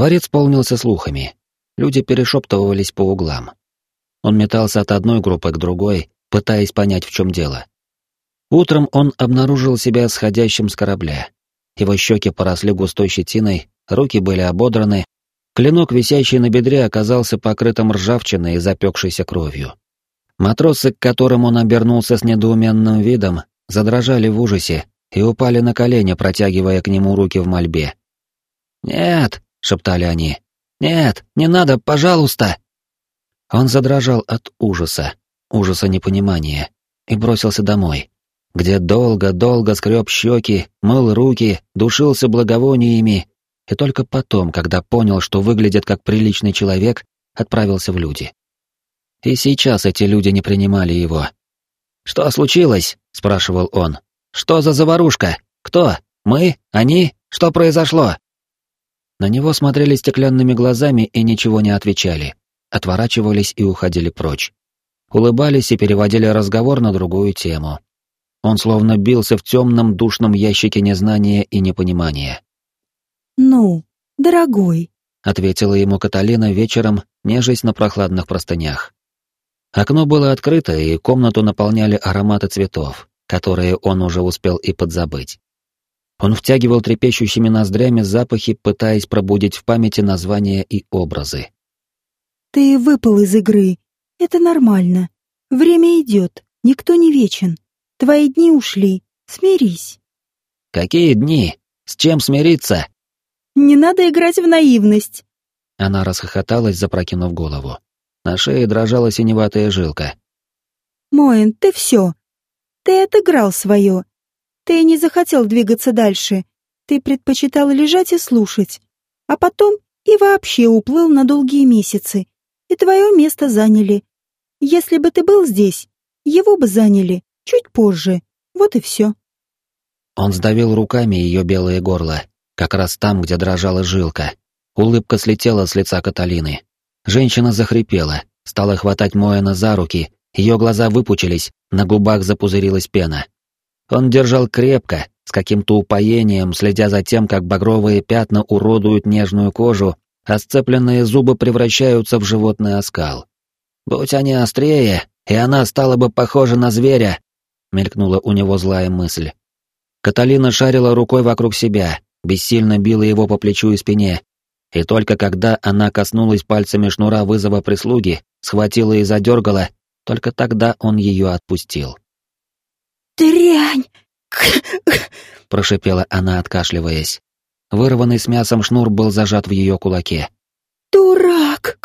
Дворец полнился слухами. Люди перешептывались по углам. Он метался от одной группы к другой, пытаясь понять, в чем дело. Утром он обнаружил себя сходящим с корабля. Его щеки поросли густой щетиной, руки были ободраны, клинок, висящий на бедре, оказался покрытым ржавчиной и запекшейся кровью. Матросы, к которым он обернулся с недоуменным видом, задрожали в ужасе и упали на колени, протягивая к нему руки в мольбе. «Нет!» — шептали они. «Нет, не надо, пожалуйста!» Он задрожал от ужаса, ужаса непонимания, и бросился домой, где долго-долго скреб щеки, мыл руки, душился благовониями, и только потом, когда понял, что выглядит как приличный человек, отправился в люди. И сейчас эти люди не принимали его. «Что случилось?» — спрашивал он. «Что за заварушка? Кто? Мы? Они? Что произошло?» На него смотрели стеклянными глазами и ничего не отвечали, отворачивались и уходили прочь. Улыбались и переводили разговор на другую тему. Он словно бился в темном душном ящике незнания и непонимания. «Ну, дорогой», — ответила ему Каталина вечером, нежесть на прохладных простынях. Окно было открыто, и комнату наполняли ароматы цветов, которые он уже успел и подзабыть. Он втягивал трепещущими ноздрями запахи, пытаясь пробудить в памяти названия и образы. «Ты выпал из игры. Это нормально. Время идет, никто не вечен. Твои дни ушли. Смирись». «Какие дни? С чем смириться?» «Не надо играть в наивность». Она расхохоталась, запрокинув голову. На шее дрожала синеватая жилка. «Моин, ты все. Ты отыграл свое. Ты не захотел двигаться дальше. Ты предпочитал лежать и слушать. А потом и вообще уплыл на долгие месяцы. И твое место заняли. Если бы ты был здесь, его бы заняли чуть позже. Вот и все. Он сдавил руками ее белое горло, как раз там, где дрожала жилка. Улыбка слетела с лица Каталины. Женщина захрипела, стала хватать Моэна за руки, ее глаза выпучились, на губах запузырилась пена. Он держал крепко, с каким-то упоением, следя за тем, как багровые пятна уродуют нежную кожу, а сцепленные зубы превращаются в животный оскал. «Будь они острее, и она стала бы похожа на зверя», — мелькнула у него злая мысль. Каталина шарила рукой вокруг себя, бессильно била его по плечу и спине. И только когда она коснулась пальцами шнура вызова прислуги, схватила и задергала, только тогда он ее отпустил. «Дрянь!» — прошипела она, откашливаясь. Вырванный с мясом шнур был зажат в ее кулаке. «Дурак!»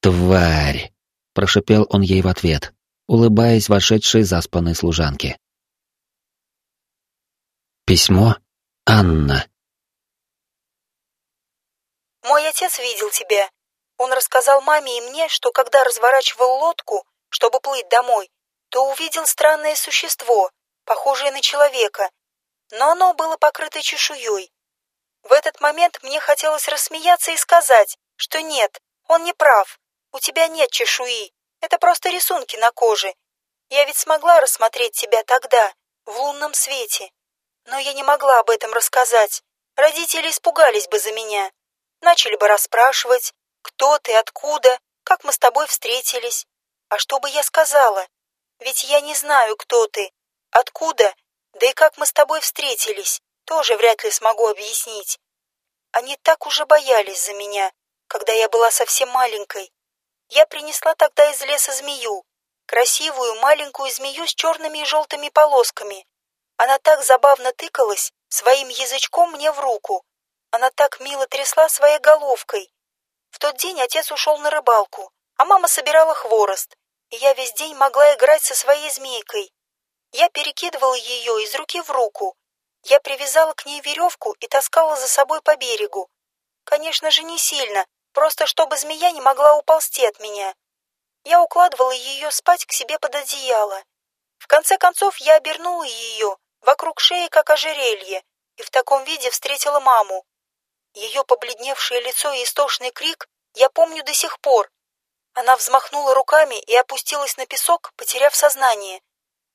«Тварь!» — прошипел он ей в ответ, улыбаясь вошедшей заспанной служанке. Письмо Анна. «Мой отец видел тебя. Он рассказал маме и мне, что когда разворачивал лодку, чтобы плыть домой, то увидел странное существо, похожее на человека, но оно было покрыто чешуей. В этот момент мне хотелось рассмеяться и сказать, что нет, он не прав, у тебя нет чешуи, это просто рисунки на коже. Я ведь смогла рассмотреть тебя тогда, в лунном свете. Но я не могла об этом рассказать. Родители испугались бы за меня. Начали бы расспрашивать, кто ты, откуда, как мы с тобой встретились. А что бы я сказала? Ведь я не знаю, кто ты, откуда, да и как мы с тобой встретились, тоже вряд ли смогу объяснить. Они так уже боялись за меня, когда я была совсем маленькой. Я принесла тогда из леса змею, красивую маленькую змею с черными и желтыми полосками. Она так забавно тыкалась своим язычком мне в руку. Она так мило трясла своей головкой. В тот день отец ушел на рыбалку, а мама собирала хворост я весь день могла играть со своей змейкой. Я перекидывала ее из руки в руку. Я привязала к ней веревку и таскала за собой по берегу. Конечно же, не сильно, просто чтобы змея не могла уползти от меня. Я укладывала ее спать к себе под одеяло. В конце концов, я обернула ее вокруг шеи, как ожерелье, и в таком виде встретила маму. Ее побледневшее лицо и истошный крик я помню до сих пор. Она взмахнула руками и опустилась на песок, потеряв сознание.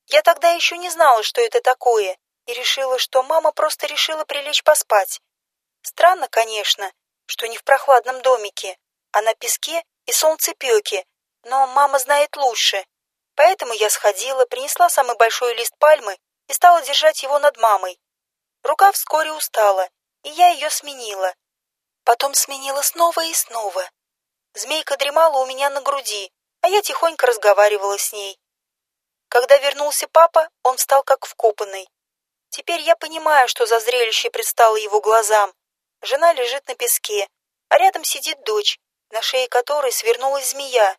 Я тогда еще не знала, что это такое, и решила, что мама просто решила прилечь поспать. Странно, конечно, что не в прохладном домике, а на песке и солнцепеке, но мама знает лучше. Поэтому я сходила, принесла самый большой лист пальмы и стала держать его над мамой. Рука вскоре устала, и я ее сменила. Потом сменила снова и снова. Змейка дремала у меня на груди, а я тихонько разговаривала с ней. Когда вернулся папа, он встал как вкопанный. Теперь я понимаю, что за зрелище предстало его глазам. Жена лежит на песке, а рядом сидит дочь, на шее которой свернулась змея.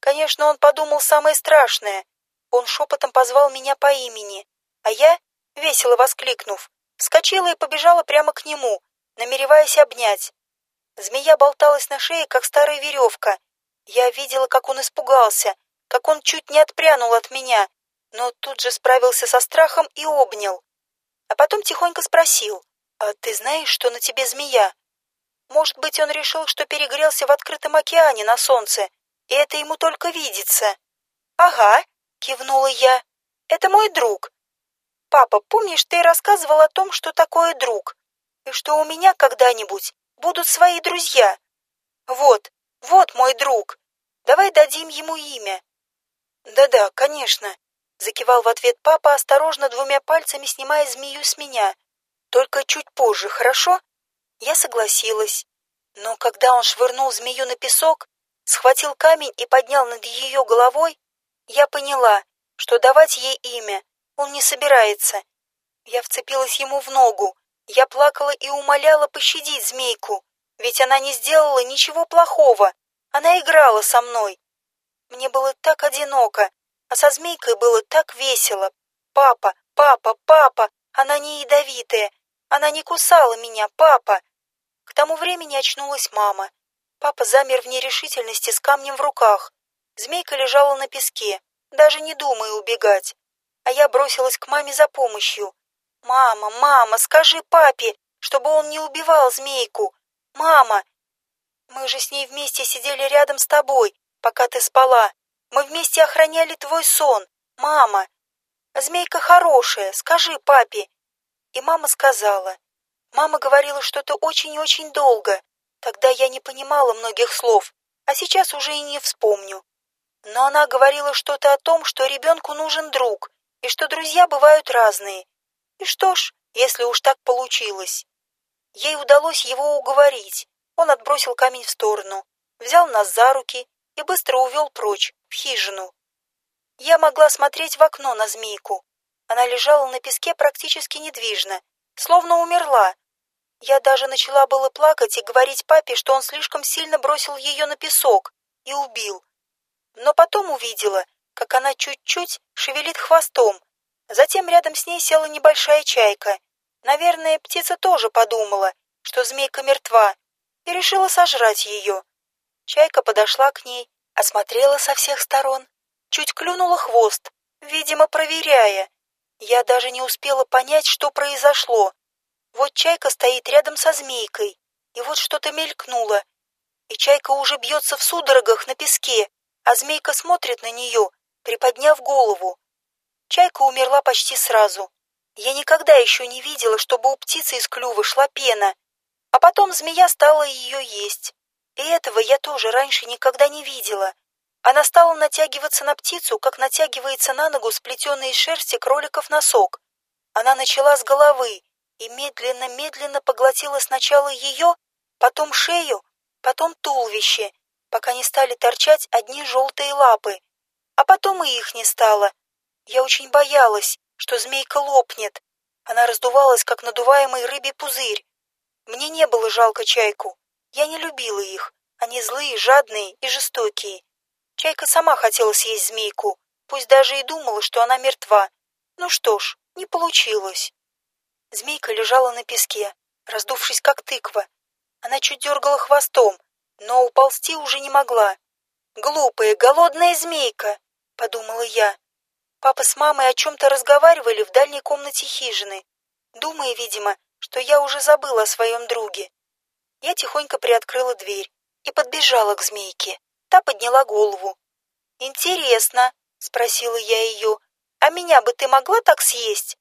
Конечно, он подумал самое страшное. Он шепотом позвал меня по имени, а я, весело воскликнув, вскочила и побежала прямо к нему, намереваясь обнять. Змея болталась на шее, как старая веревка. Я видела, как он испугался, как он чуть не отпрянул от меня, но тут же справился со страхом и обнял. А потом тихонько спросил, «А ты знаешь, что на тебе змея?» Может быть, он решил, что перегрелся в открытом океане на солнце, и это ему только видится. «Ага», — кивнула я, — «это мой друг». «Папа, помнишь, ты рассказывал о том, что такое друг, и что у меня когда-нибудь будут свои друзья? Вот, вот мой друг. Давай дадим ему имя». «Да-да, конечно», — закивал в ответ папа, осторожно двумя пальцами снимая змею с меня. «Только чуть позже, хорошо?» Я согласилась. Но когда он швырнул змею на песок, схватил камень и поднял над ее головой, я поняла, что давать ей имя он не собирается. Я вцепилась ему в ногу. Я плакала и умоляла пощадить змейку, ведь она не сделала ничего плохого. Она играла со мной. Мне было так одиноко, а со змейкой было так весело. Папа, папа, папа, она не ядовитая. Она не кусала меня, папа. К тому времени очнулась мама. Папа замер в нерешительности с камнем в руках. Змейка лежала на песке, даже не думая убегать. А я бросилась к маме за помощью. «Мама, мама, скажи папе, чтобы он не убивал змейку! Мама!» «Мы же с ней вместе сидели рядом с тобой, пока ты спала. Мы вместе охраняли твой сон. Мама! Змейка хорошая, скажи папе!» И мама сказала. Мама говорила что-то очень-очень долго. Тогда я не понимала многих слов, а сейчас уже и не вспомню. Но она говорила что-то о том, что ребенку нужен друг, и что друзья бывают разные. И что ж, если уж так получилось. Ей удалось его уговорить. Он отбросил камень в сторону, взял нас за руки и быстро увел прочь, в хижину. Я могла смотреть в окно на змейку. Она лежала на песке практически недвижно, словно умерла, я даже начала было плакать и говорить папе, что он слишком сильно бросил ее на песок и убил. Но потом увидела, как она чуть-чуть шевелит хвостом. Затем рядом с ней села небольшая чайка. Наверное, птица тоже подумала, что змейка мертва, и решила сожрать ее. Чайка подошла к ней, осмотрела со всех сторон, чуть клюнула хвост, видимо, проверяя. Я даже не успела понять, что произошло. Вот чайка стоит рядом со змейкой, и вот что-то мелькнуло. И чайка уже бьется в судорогах на песке, а змейка смотрит на нее, приподняв голову. Чайка умерла почти сразу. Я никогда еще не видела, чтобы у птицы из клюва шла пена, а потом змея стала ее есть. И этого я тоже раньше никогда не видела. Она стала натягиваться на птицу, как натягивается на ногу сплетенный из шерсти кроликов носок. Она начала с головы, и медленно-медленно поглотила сначала ее, потом шею, потом туловище, пока не стали торчать одни желтые лапы. А потом и их не стало. Я очень боялась, что змейка лопнет. Она раздувалась, как надуваемый рыбий пузырь. Мне не было жалко чайку. Я не любила их. Они злые, жадные и жестокие. Чайка сама хотела съесть змейку, пусть даже и думала, что она мертва. Ну что ж, не получилось. Змейка лежала на песке, раздувшись как тыква. Она чуть дергала хвостом, но уползти уже не могла. «Глупая, голодная змейка!» — подумала я. Папа с мамой о чем-то разговаривали в дальней комнате хижины, думая, видимо, что я уже забыла о своем друге. Я тихонько приоткрыла дверь и подбежала к змейке. Та подняла голову. «Интересно», — спросила я ее, — «а меня бы ты могла так съесть?»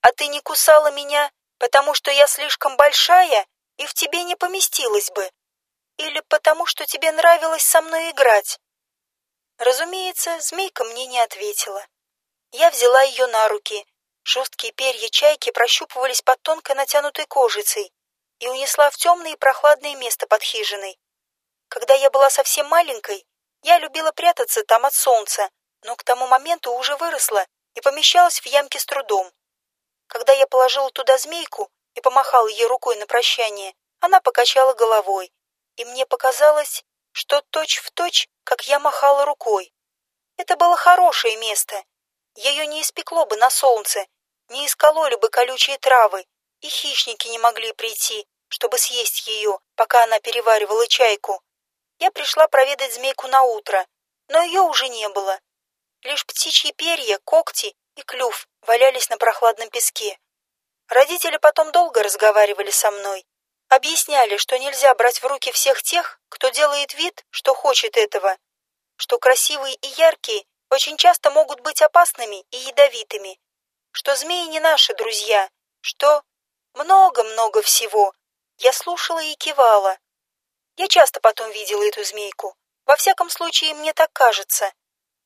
А ты не кусала меня, потому что я слишком большая? и в тебе не поместилась бы. Или потому, что тебе нравилось со мной играть. Разумеется, змейка мне не ответила. Я взяла ее на руки. Жесткие перья чайки прощупывались под тонкой натянутой кожицей и унесла в темное и прохладное место под хижиной. Когда я была совсем маленькой, я любила прятаться там от солнца, но к тому моменту уже выросла и помещалась в ямке с трудом. Когда я положила туда змейку и помахала ей рукой на прощание, она покачала головой, и мне показалось, что точь-в-точь, точь, как я махала рукой. Это было хорошее место. Ее не испекло бы на солнце, не искололи бы колючие травы, и хищники не могли прийти, чтобы съесть ее, пока она переваривала чайку. Я пришла проведать змейку на утро, но ее уже не было. Лишь птичьи перья, когти и клюв валялись на прохладном песке. Родители потом долго разговаривали со мной, объясняли, что нельзя брать в руки всех тех, кто делает вид, что хочет этого, что красивые и яркие очень часто могут быть опасными и ядовитыми, что змеи не наши друзья, что много-много всего. Я слушала и кивала. Я часто потом видела эту змейку. Во всяком случае, мне так кажется.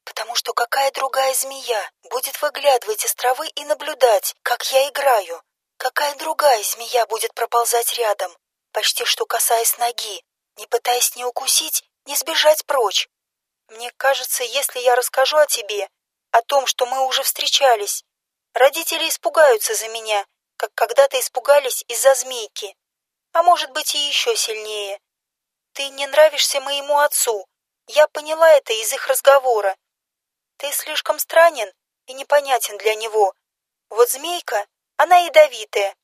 Потому что какая другая змея будет выглядывать из травы и наблюдать, как я играю? Какая другая змея будет проползать рядом, почти что касаясь ноги, не пытаясь ни укусить, ни сбежать прочь? Мне кажется, если я расскажу о тебе, о том, что мы уже встречались, родители испугаются за меня, как когда-то испугались из-за змейки. А может быть и еще сильнее. Ты не нравишься моему отцу. Я поняла это из их разговора. Ты слишком странен и непонятен для него. Вот змейка, она ядовитая.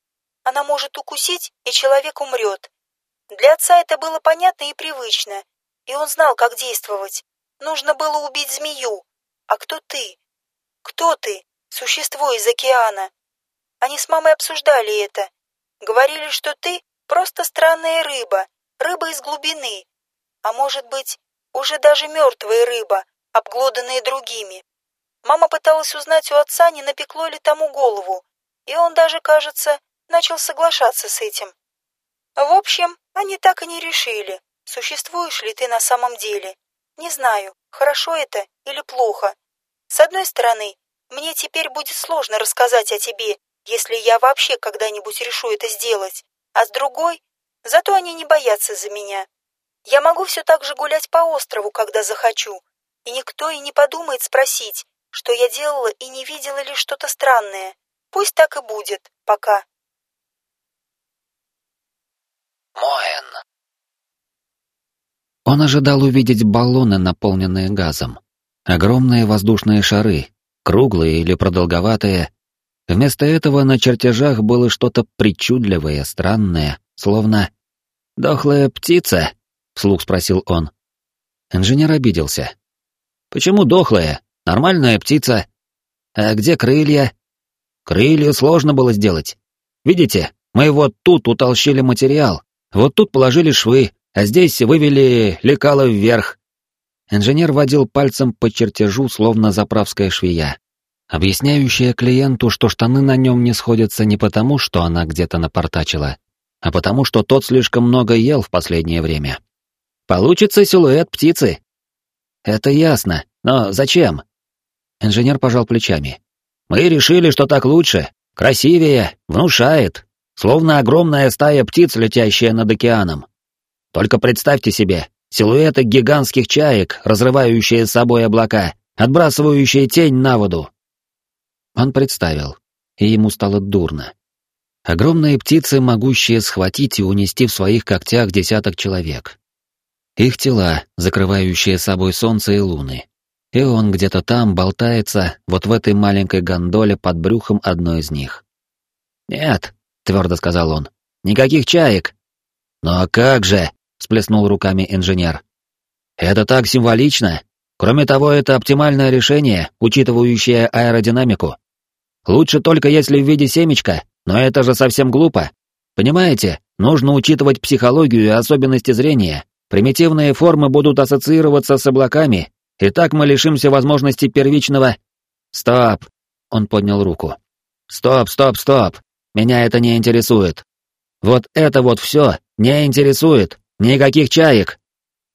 Она может укусить, и человек умрет. Для отца это было понятно и привычно, и он знал, как действовать. Нужно было убить змею. А кто ты? Кто ты, существо из океана? Они с мамой обсуждали это. Говорили, что ты просто странная рыба, рыба из глубины. А может быть, уже даже мертвая рыба, обглоданная другими. Мама пыталась узнать у отца, не напекло ли тому голову, и он даже, кажется, начал соглашаться с этим. В общем, они так и не решили, существуешь ли ты на самом деле. Не знаю, хорошо это или плохо. С одной стороны, мне теперь будет сложно рассказать о тебе, если я вообще когда-нибудь решу это сделать, а с другой, зато они не боятся за меня. Я могу все так же гулять по острову, когда захочу, и никто и не подумает спросить, что я делала и не видела ли что-то странное. Пусть так и будет, пока. Моэн. Он ожидал увидеть баллоны, наполненные газом. Огромные воздушные шары, круглые или продолговатые, Вместо этого на чертежах было что-то причудливое, странное, словно «Дохлая птица?» — вслух спросил он. Инженер обиделся. «Почему дохлая? Нормальная птица. А где крылья?» «Крылья сложно было сделать. Видите, мы вот тут утолщили материал, вот тут положили швы, а здесь вывели лекало вверх». Инженер водил пальцем по чертежу, словно заправская швея объясняющая клиенту, что штаны на нем не сходятся не потому, что она где-то напортачила, а потому, что тот слишком много ел в последнее время. Получится силуэт птицы. Это ясно, но зачем? Инженер пожал плечами. Мы решили, что так лучше, красивее, внушает, словно огромная стая птиц, летящая над океаном. Только представьте себе, силуэты гигантских чаек, разрывающие с собой облака, отбрасывающие тень на воду, он представил, и ему стало дурно. Огромные птицы, могущие схватить и унести в своих когтях десяток человек. Их тела, закрывающие собой солнце и луны. И он где-то там болтается, вот в этой маленькой гондоле под брюхом одной из них. «Нет», — твердо сказал он, — «никаких чаек». «Ну а как же?» — всплеснул руками инженер. «Это так символично. Кроме того, это оптимальное решение, учитывающее аэродинамику. Лучше только если в виде семечка, но это же совсем глупо. Понимаете, нужно учитывать психологию и особенности зрения. Примитивные формы будут ассоциироваться с облаками, и так мы лишимся возможности первичного... Стоп! Он поднял руку. Стоп, стоп, стоп! Меня это не интересует. Вот это вот все не интересует, никаких чаек.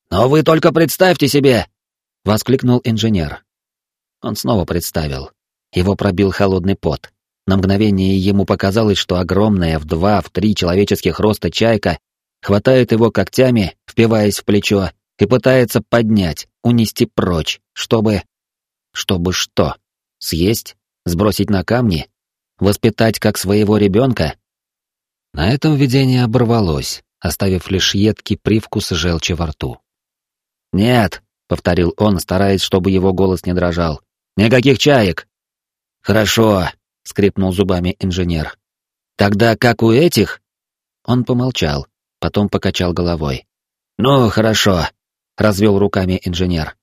Но вы только представьте себе, воскликнул инженер. Он снова представил. Его пробил холодный пот. На мгновение ему показалось, что огромная в два, в три человеческих роста чайка хватает его когтями, впиваясь в плечо, и пытается поднять, унести прочь, чтобы... Чтобы что? Съесть? Сбросить на камни? Воспитать как своего ребенка? На этом видение оборвалось, оставив лишь едкий привкус желчи во рту. «Нет», — повторил он, стараясь, чтобы его голос не дрожал. «Никаких чаек!» «Хорошо», — скрипнул зубами инженер. «Тогда как у этих?» Он помолчал, потом покачал головой. «Ну, хорошо», — развел руками инженер.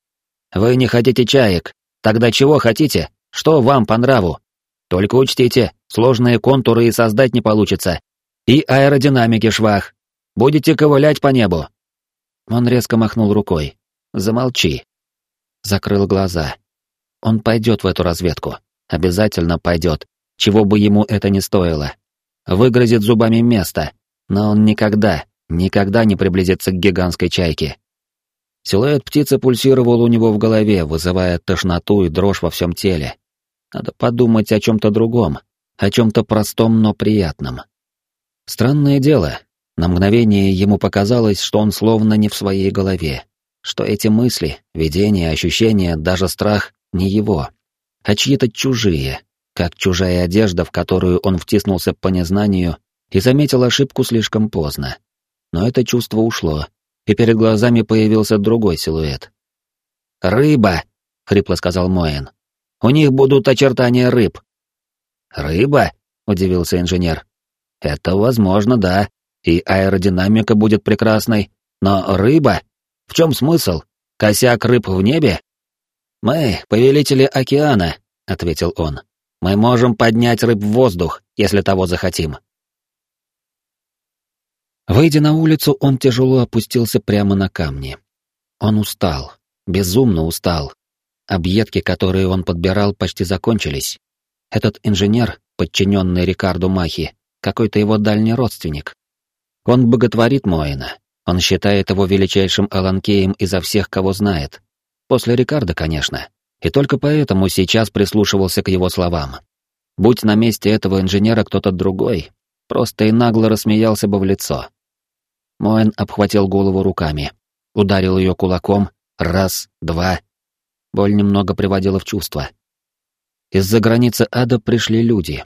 «Вы не хотите чаек? Тогда чего хотите? Что вам по нраву? Только учтите, сложные контуры и создать не получится. И аэродинамики швах. Будете ковылять по небу». Он резко махнул рукой. «Замолчи». Закрыл глаза. Он пойдет в эту разведку. Обязательно пойдет, чего бы ему это ни стоило. Выгрызет зубами место, но он никогда, никогда не приблизится к гигантской чайке. Силуэт птицы пульсировал у него в голове, вызывая тошноту и дрожь во всем теле. Надо подумать о чем-то другом, о чем-то простом, но приятном. Странное дело, на мгновение ему показалось, что он словно не в своей голове, что эти мысли, видения, ощущения, даже страх не его, а чьи-то чужие, как чужая одежда, в которую он втиснулся по незнанию и заметил ошибку слишком поздно. Но это чувство ушло, и перед глазами появился другой силуэт. «Рыба!» — хрипло сказал Моэн. У них будут очертания рыб. Рыба? удивился инженер. Это возможно, да. И аэродинамика будет прекрасной. Но рыба? В чем смысл? Косяк рыб в небе? Мы повелители океана, ответил он. Мы можем поднять рыб в воздух, если того захотим. Выйдя на улицу, он тяжело опустился прямо на камни. Он устал, безумно устал, Объедки, которые он подбирал, почти закончились. Этот инженер, подчиненный Рикарду Махи, какой-то его дальний родственник. Он боготворит Моина. Он считает его величайшим Аланкеем изо всех, кого знает. После Рикарда, конечно. И только поэтому сейчас прислушивался к его словам. Будь на месте этого инженера кто-то другой, просто и нагло рассмеялся бы в лицо. Моэн обхватил голову руками, ударил ее кулаком, раз, два, Боль немного приводила в чувство. Из-за границы ада пришли люди,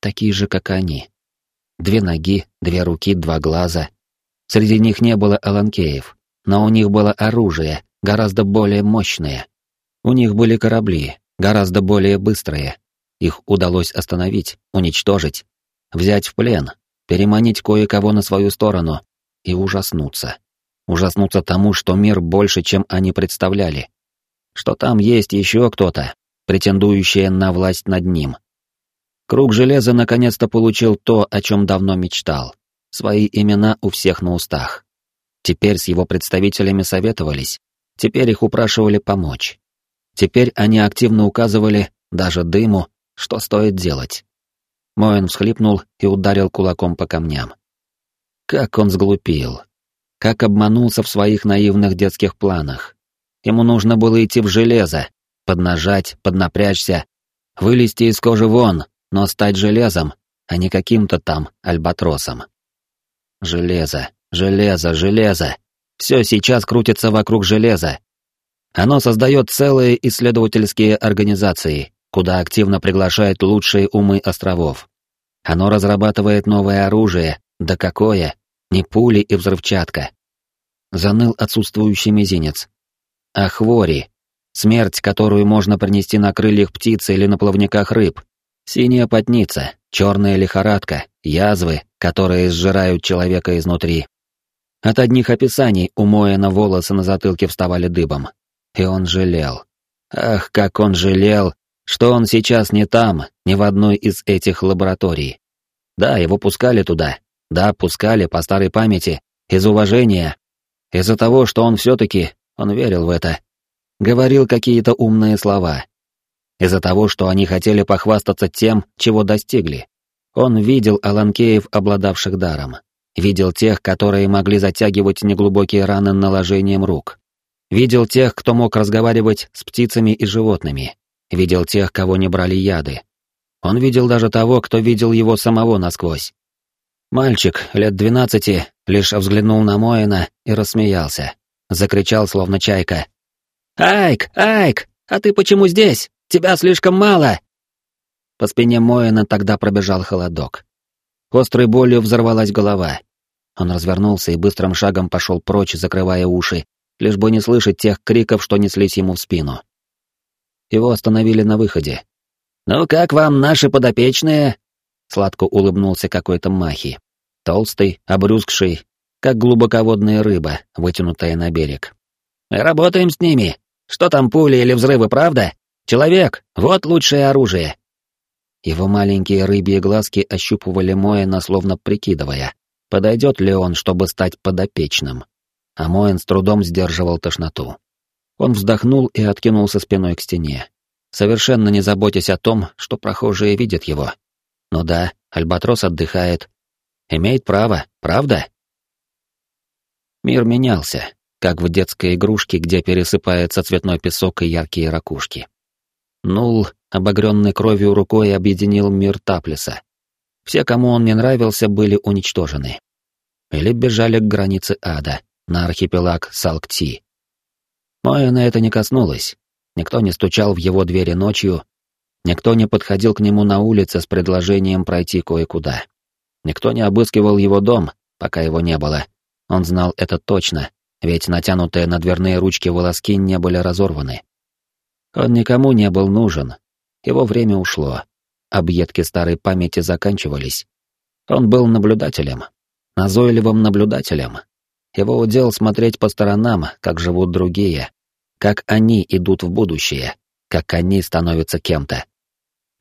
такие же, как они. Две ноги, две руки, два глаза. Среди них не было аланкеев, но у них было оружие, гораздо более мощное. У них были корабли, гораздо более быстрые. Их удалось остановить, уничтожить, взять в плен, переманить кое-кого на свою сторону и ужаснуться. Ужаснуться тому, что мир больше, чем они представляли что там есть еще кто-то, претендующий на власть над ним. Круг железа наконец-то получил то, о чем давно мечтал. Свои имена у всех на устах. Теперь с его представителями советовались, теперь их упрашивали помочь. Теперь они активно указывали, даже дыму, что стоит делать. Моэн всхлипнул и ударил кулаком по камням. Как он сглупил. Как обманулся в своих наивных детских планах. Ему нужно было идти в железо, поднажать, поднапрячься, вылезти из кожи вон, но стать железом, а не каким-то там альбатросом. Железо, железо, железо. Все сейчас крутится вокруг железа. Оно создает целые исследовательские организации, куда активно приглашает лучшие умы островов. Оно разрабатывает новое оружие, да какое, не пули и взрывчатка. Заныл отсутствующий мизинец, а хвори. Смерть, которую можно принести на крыльях птицы или на плавниках рыб. Синяя потница, черная лихорадка, язвы, которые сжирают человека изнутри. От одних описаний у Моэна волосы на затылке вставали дыбом. И он жалел. Ах, как он жалел, что он сейчас не там, не в одной из этих лабораторий. Да, его пускали туда. Да, пускали по старой памяти, из уважения. Из-за того, что он все-таки он верил в это. Говорил какие-то умные слова. Из-за того, что они хотели похвастаться тем, чего достигли. Он видел Аланкеев, обладавших даром. Видел тех, которые могли затягивать неглубокие раны наложением рук. Видел тех, кто мог разговаривать с птицами и животными. Видел тех, кого не брали яды. Он видел даже того, кто видел его самого насквозь. Мальчик, лет двенадцати, лишь взглянул на Моина и рассмеялся. Закричал, словно чайка. «Айк! Айк! А ты почему здесь? Тебя слишком мало!» По спине Моина тогда пробежал холодок. Острой болью взорвалась голова. Он развернулся и быстрым шагом пошел прочь, закрывая уши, лишь бы не слышать тех криков, что неслись ему в спину. Его остановили на выходе. «Ну как вам наши подопечные?» Сладко улыбнулся какой-то махи. Толстый, обрюзгший, как глубоководная рыба, вытянутая на берег. «Работаем с ними. Что там, пули или взрывы, правда? Человек, вот лучшее оружие». Его маленькие рыбьи глазки ощупывали Моэна, словно прикидывая, подойдет ли он, чтобы стать подопечным. А Моэн с трудом сдерживал тошноту. Он вздохнул и откинулся спиной к стене, совершенно не заботясь о том, что прохожие видят его. Ну да, Альбатрос отдыхает. Имеет право, правда? Мир менялся, как в детской игрушке, где пересыпается цветной песок и яркие ракушки. Нул, обогренный кровью рукой, объединил мир Таплиса. Все, кому он не нравился, были уничтожены. Или бежали к границе ада, на архипелаг Салкти. Моя на это не коснулась. Никто не стучал в его двери ночью, никто не подходил к нему на улице с предложением пройти кое-куда. Никто не обыскивал его дом, пока его не было. Он знал это точно, ведь натянутые на дверные ручки волоски не были разорваны. Он никому не был нужен. Его время ушло. Объедки старой памяти заканчивались. Он был наблюдателем. Назойливым наблюдателем. Его удел смотреть по сторонам, как живут другие, как они идут в будущее, как они становятся кем-то.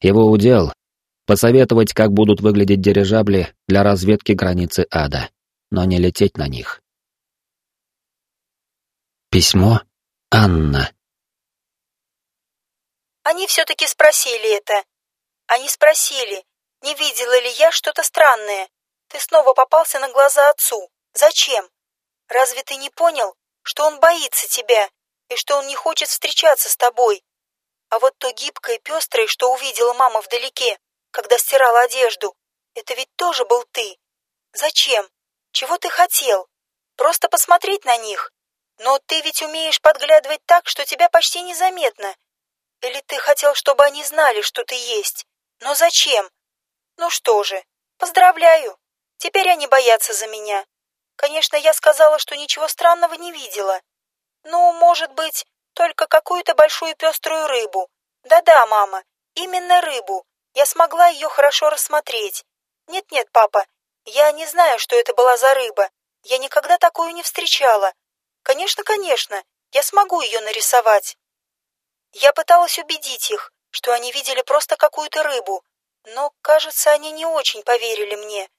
Его удел — посоветовать, как будут выглядеть дирижабли для разведки границы ада, но не лететь на них. Письмо Анна. Они все-таки спросили это. Они спросили, не видела ли я что-то странное. Ты снова попался на глаза отцу. Зачем? Разве ты не понял, что он боится тебя и что он не хочет встречаться с тобой. А вот то гибкое, пестрое, что увидела мама вдалеке, когда стирала одежду, это ведь тоже был ты. Зачем? Чего ты хотел? Просто посмотреть на них? Но ты ведь умеешь подглядывать так, что тебя почти незаметно. Или ты хотел, чтобы они знали, что ты есть? Но зачем? Ну что же, поздравляю. Теперь они боятся за меня. Конечно, я сказала, что ничего странного не видела. Ну, может быть, только какую-то большую пеструю рыбу. Да-да, мама, именно рыбу. Я смогла ее хорошо рассмотреть. Нет-нет, папа, я не знаю, что это была за рыба. Я никогда такую не встречала. Конечно, конечно, я смогу ее нарисовать. Я пыталась убедить их, что они видели просто какую-то рыбу, но, кажется, они не очень поверили мне.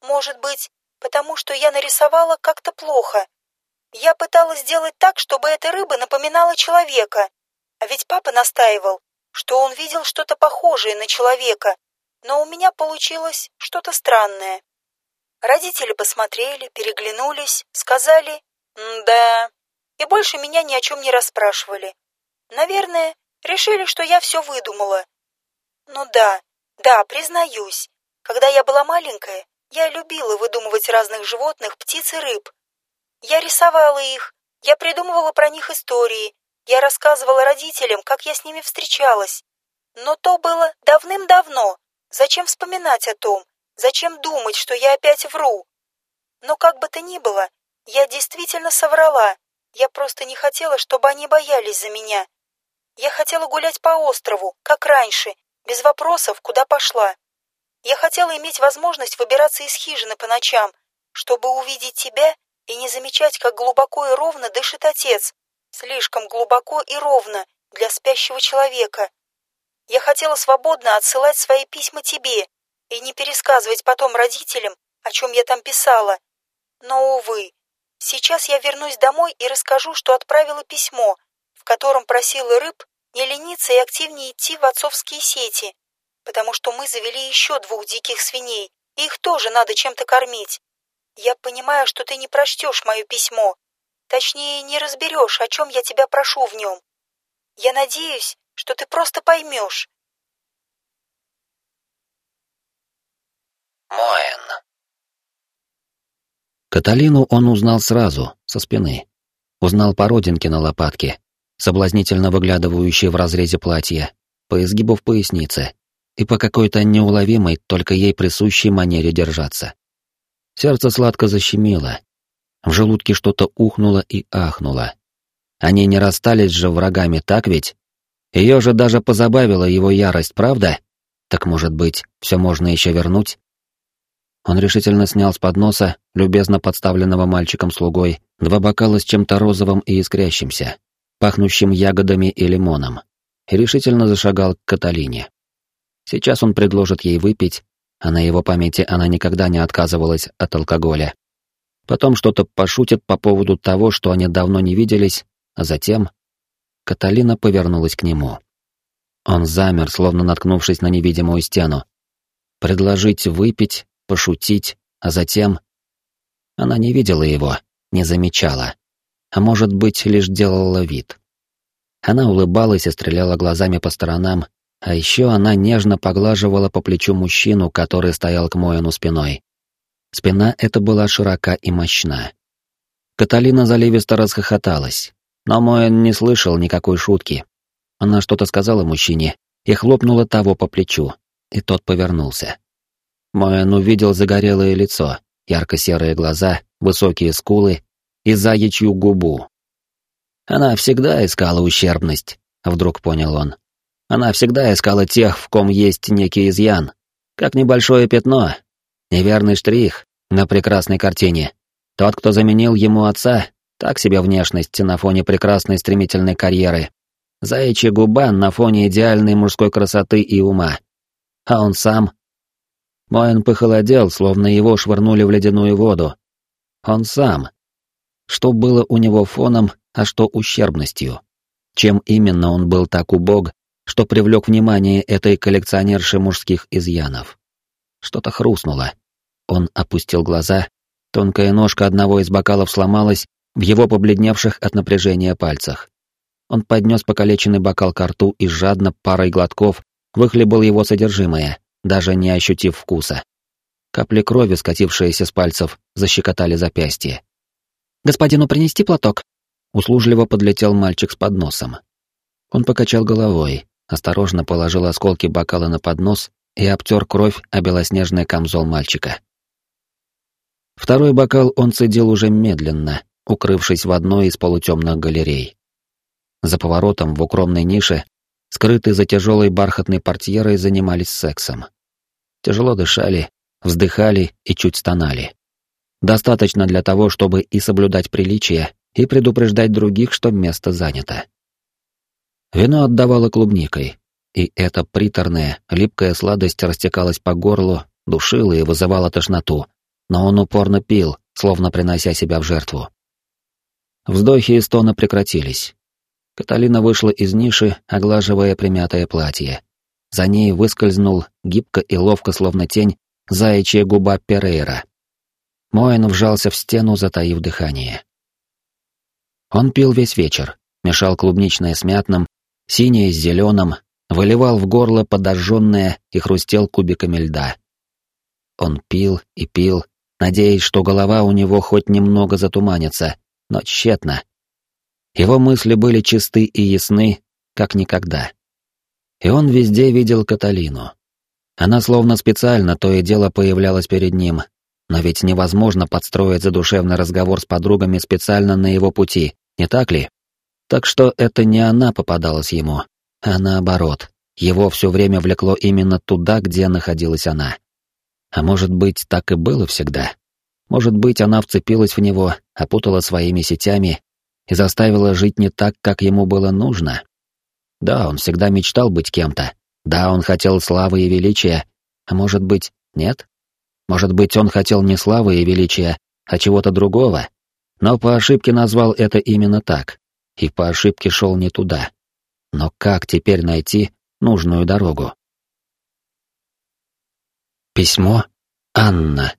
Может быть, потому что я нарисовала как-то плохо. Я пыталась сделать так, чтобы эта рыба напоминала человека. А ведь папа настаивал, что он видел что-то похожее на человека, но у меня получилось что-то странное. Родители посмотрели, переглянулись, сказали «да» и больше меня ни о чем не расспрашивали. Наверное, решили, что я все выдумала. Ну да, да, признаюсь, когда я была маленькая, я любила выдумывать разных животных, птиц и рыб. Я рисовала их, я придумывала про них истории, я рассказывала родителям, как я с ними встречалась. Но то было давным-давно. Зачем вспоминать о том? Зачем думать, что я опять вру? Но как бы то ни было, я действительно соврала. Я просто не хотела, чтобы они боялись за меня. Я хотела гулять по острову, как раньше, без вопросов, куда пошла. Я хотела иметь возможность выбираться из хижины по ночам, чтобы увидеть тебя и не замечать, как глубоко и ровно дышит отец, слишком глубоко и ровно для спящего человека. Я хотела свободно отсылать свои письма тебе и не пересказывать потом родителям, о чем я там писала. Но, увы, сейчас я вернусь домой и расскажу, что отправила письмо, котором просила рыб не лениться и активнее идти в отцовские сети, потому что мы завели еще двух диких свиней, и их тоже надо чем-то кормить. Я понимаю, что ты не прочтешь мое письмо. Точнее, не разберешь, о чем я тебя прошу в нем. Я надеюсь, что ты просто поймешь. Моэн. Каталину он узнал сразу, со спины. Узнал по родинке на лопатке, соблазнительно выглядывающей в разрезе платья, по изгибу в пояснице и по какой-то неуловимой, только ей присущей манере держаться. Сердце сладко защемило. В желудке что-то ухнуло и ахнуло. Они не расстались же врагами, так ведь? Ее же даже позабавила его ярость, правда? Так, может быть, все можно еще вернуть? Он решительно снял с подноса, любезно подставленного мальчиком-слугой, два бокала с чем-то розовым и искрящимся, пахнущим ягодами и лимоном, и решительно зашагал к Каталине. Сейчас он предложит ей выпить, а на его памяти она никогда не отказывалась от алкоголя. Потом что-то пошутит по поводу того, что они давно не виделись, а затем... Каталина повернулась к нему. Он замер, словно наткнувшись на невидимую стену. Предложить выпить, пошутить, а затем... Она не видела его, не замечала. А может быть, лишь делала вид. Она улыбалась и стреляла глазами по сторонам, а еще она нежно поглаживала по плечу мужчину, который стоял к Моину спиной. Спина эта была широка и мощна. Каталина заливисто расхохоталась, но Моин не слышал никакой шутки. Она что-то сказала мужчине и хлопнула того по плечу, и тот повернулся. Моэн увидел загорелое лицо, ярко-серые глаза, высокие скулы и заячью губу. Она всегда искала ущербность, вдруг понял он. Она всегда искала тех, в ком есть некий изъян, как небольшое пятно, неверный штрих на прекрасной картине. Тот, кто заменил ему отца, так себе внешность на фоне прекрасной стремительной карьеры. Заячья губа на фоне идеальной мужской красоты и ума. А он сам Моэн похолодел, словно его швырнули в ледяную воду. Он сам. Что было у него фоном, а что ущербностью? Чем именно он был так убог, что привлек внимание этой коллекционерши мужских изъянов? Что-то хрустнуло. Он опустил глаза, тонкая ножка одного из бокалов сломалась в его побледневших от напряжения пальцах. Он поднес покалеченный бокал к рту и жадно парой глотков выхлебал его содержимое, даже не ощутив вкуса. Капли крови, скатившиеся с пальцев, защекотали запястье. «Господину принести платок?» Услужливо подлетел мальчик с подносом. Он покачал головой, осторожно положил осколки бокала на поднос и обтер кровь о белоснежный камзол мальчика. Второй бокал он цедил уже медленно, укрывшись в одной из полутемных галерей. За поворотом в укромной нише, скрытые за тяжелой бархатной портьерой, занимались сексом тяжело дышали, вздыхали и чуть стонали. Достаточно для того, чтобы и соблюдать приличия, и предупреждать других, что место занято. Вино отдавало клубникой, и эта приторная, липкая сладость растекалась по горлу, душила и вызывала тошноту, но он упорно пил, словно принося себя в жертву. Вздохи и стоны прекратились. Каталина вышла из ниши, оглаживая примятое платье. За ней выскользнул, гибко и ловко, словно тень, заячья губа Перейра. Моэн вжался в стену, затаив дыхание. Он пил весь вечер, мешал клубничное с мятным, синее с зеленым, выливал в горло подожженное и хрустел кубиками льда. Он пил и пил, надеясь, что голова у него хоть немного затуманится, но тщетно. Его мысли были чисты и ясны, как никогда. И он везде видел Каталину. Она словно специально то и дело появлялась перед ним, но ведь невозможно подстроить задушевный разговор с подругами специально на его пути, не так ли? Так что это не она попадалась ему, а наоборот, его все время влекло именно туда, где находилась она. А может быть, так и было всегда? Может быть, она вцепилась в него, опутала своими сетями и заставила жить не так, как ему было нужно? Да, он всегда мечтал быть кем-то. Да, он хотел славы и величия. А может быть, нет? Может быть, он хотел не славы и величия, а чего-то другого? Но по ошибке назвал это именно так. И по ошибке шел не туда. Но как теперь найти нужную дорогу? Письмо Анна.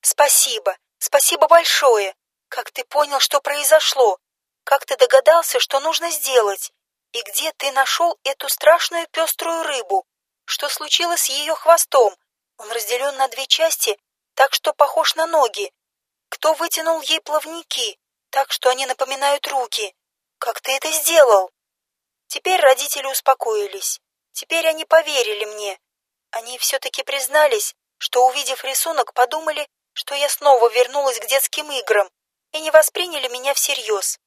Спасибо, спасибо большое. Как ты понял, что произошло? Как ты догадался, что нужно сделать? И где ты нашел эту страшную пеструю рыбу? Что случилось с ее хвостом? Он разделен на две части, так что похож на ноги. Кто вытянул ей плавники, так что они напоминают руки? Как ты это сделал? Теперь родители успокоились. Теперь они поверили мне. Они все-таки признались, что, увидев рисунок, подумали, что я снова вернулась к детским играм и не восприняли меня всерьез.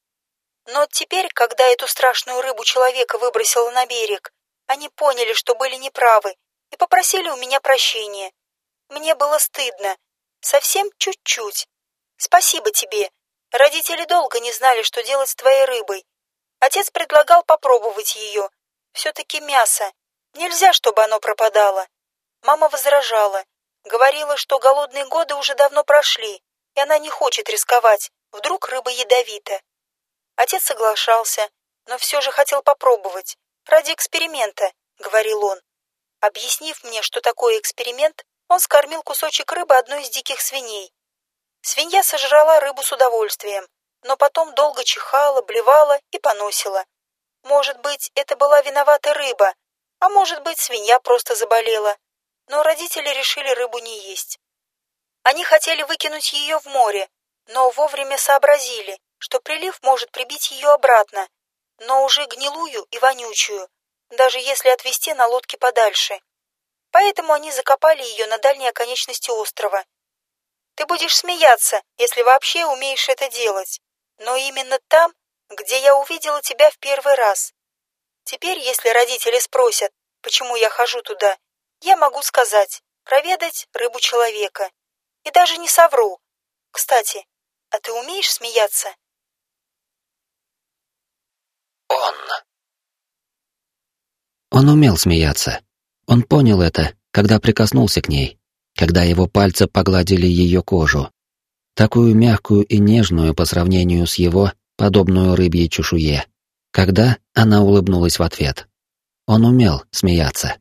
Но теперь, когда эту страшную рыбу человека выбросило на берег, они поняли, что были неправы, и попросили у меня прощения. Мне было стыдно. Совсем чуть-чуть. Спасибо тебе. Родители долго не знали, что делать с твоей рыбой. Отец предлагал попробовать ее. Все-таки мясо. Нельзя, чтобы оно пропадало. Мама возражала. Говорила, что голодные годы уже давно прошли, и она не хочет рисковать. Вдруг рыба ядовита. Отец соглашался, но все же хотел попробовать. Ради эксперимента, говорил он. Объяснив мне, что такое эксперимент, он скормил кусочек рыбы одной из диких свиней. Свинья сожрала рыбу с удовольствием, но потом долго чихала, блевала и поносила. Может быть, это была виновата рыба, а может быть, свинья просто заболела. Но родители решили рыбу не есть. Они хотели выкинуть ее в море, но вовремя сообразили, что прилив может прибить ее обратно, но уже гнилую и вонючую, даже если отвезти на лодке подальше. Поэтому они закопали ее на дальней оконечности острова. Ты будешь смеяться, если вообще умеешь это делать, но именно там, где я увидела тебя в первый раз. Теперь, если родители спросят, почему я хожу туда, я могу сказать, проведать рыбу человека. И даже не совру. Кстати, а ты умеешь смеяться? Он. Он умел смеяться. Он понял это, когда прикоснулся к ней, когда его пальцы погладили ее кожу, такую мягкую и нежную по сравнению с его, подобную рыбьей чешуе, когда она улыбнулась в ответ. Он умел смеяться.